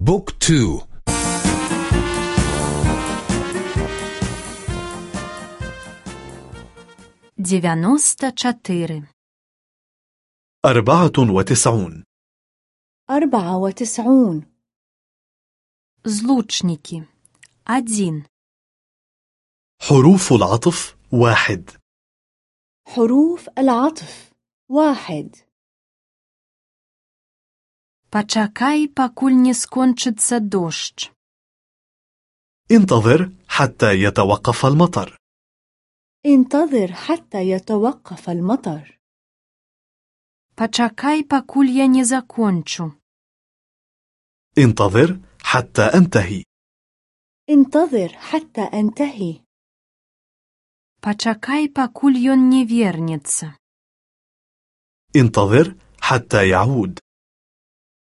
Book two. дзевяноста чатыры أربعة وتسعون. أربعة وتسعون. Злучнікі адзін حروف العطف واحد. حروف العطف واحد. Пачакай, пакуль не скончыцца дождь. انتظر حتى يتوقف المطر انتظر حتى يتوقف المطر Пачакай, пакуль я не закончу. انتظر حتى أنتهي انتظر حتى أنتهي Пачакай, пакуль ён не вернецца. انتظر حتى يعود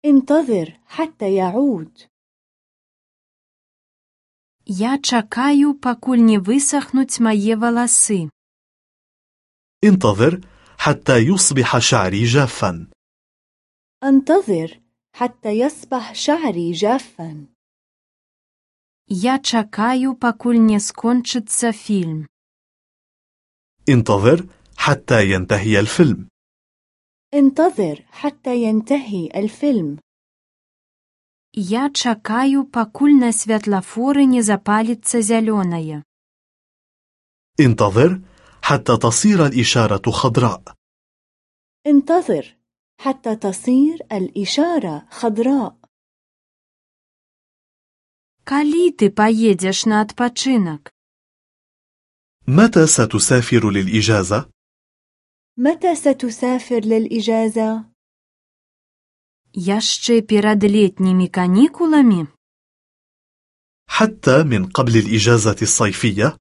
انتظر حتى يعود Я чакаю, пакуль не высохнуць мае валасы. انتظر حتى يصبح شعري جافا انتظر حتى يصبح شعري جافا Я чакаю, пакуль не скончыцца фільм. انتظر حتى ينتهي الفيلم انتظر حتى ينتهي الفيلم Я чакаю, пакуль на святлафоры не запаліцца зялёнае. انتظر حتى تصير الإشارة خضراء انتظر حتى تصير الإشارة خضراء Калі ты паедзеш на адпачынак? متى ستسافر للإجازة؟ متى ستسافر للإجازة؟ Яшчэ перад летнімі канікуламі? حتى من قبل الإجازة الصيفية؟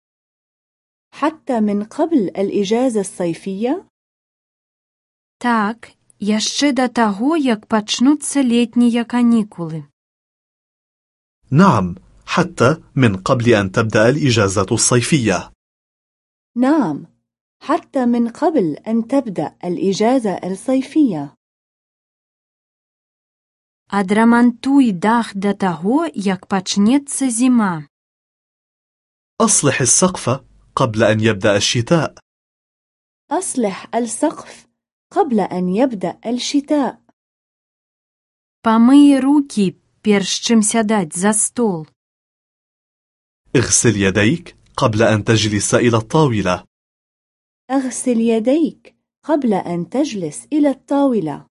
حتى من قبل الإجازة الصيفية؟ Так, яшчэ да таго, як пачнуцца летнія канікулы. نعم حتى من قبل أن تبدأ الإجازة الصيفية نعم حتى من قبل أن تبدأ الإجازة الصيفية Адрамантуй дах да таго, як пачнецца зіма. أصلح السقف قبل أن يبدأ الشتاء أصلح السقف قبل أن يبدأ الشتاء Памый рукі, перш чым сядаць за стол. اغسل يديك قبل أن تجلس إلى الطاولة أغسل يديك قبل أن تجلس إلى الطاولة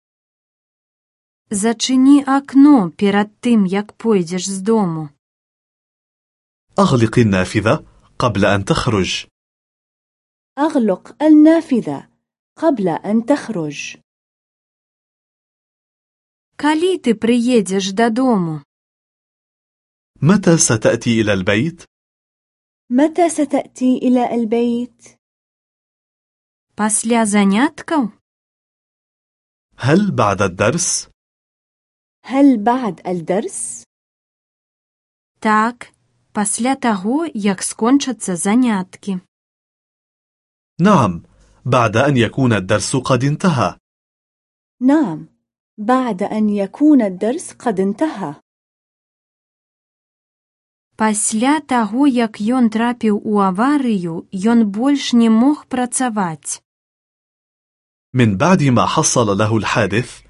Зачыні акно перад тым, як пойдзеш з дому. أغلق النافذة قبل أن تخرج أغلق النافذة قبل أن تخرج Калі ты прыедзеш дадому? متى ستأتي إلى البيت؟ متى ستأتي إلى البيت؟ Пасля заняткаў? هل بعد الدرس؟ هل بعد الدرس؟ Так, пасля таго, як скончацца заняткі. نعم بعد أن يكون الدرس قد انتهى نعم بعد أن يكون الدرس قد انتهى Пасля таго, як ён трапіў у аварыю, ён больш не мог працаваць. من بعد ما حصل له الحادث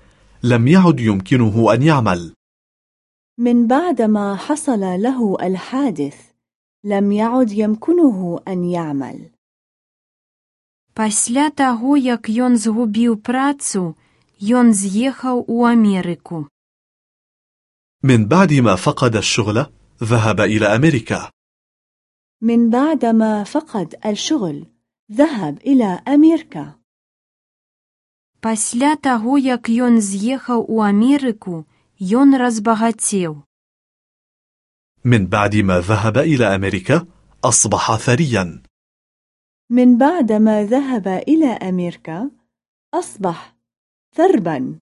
لم يعد يمكنه أن يعمل من بعد ما حصل له الحادث لم يعد يمكنه أن يعمل Пасля таго, як ён згубіў працу, ён з'ехаў у Амерыку. من بعد ما فقد الشغل ذهب إلى أمريكا من بعد ما فقد الشغل ذهب إلى أمريكا Пасля таго, як ён з'ехаў у Амерыку, ён разбагацеў. من بعد ما ذهب إلى أمريكا أصبح ثريا من بعد ما ذهب إلى أمريكا أصبح ثربا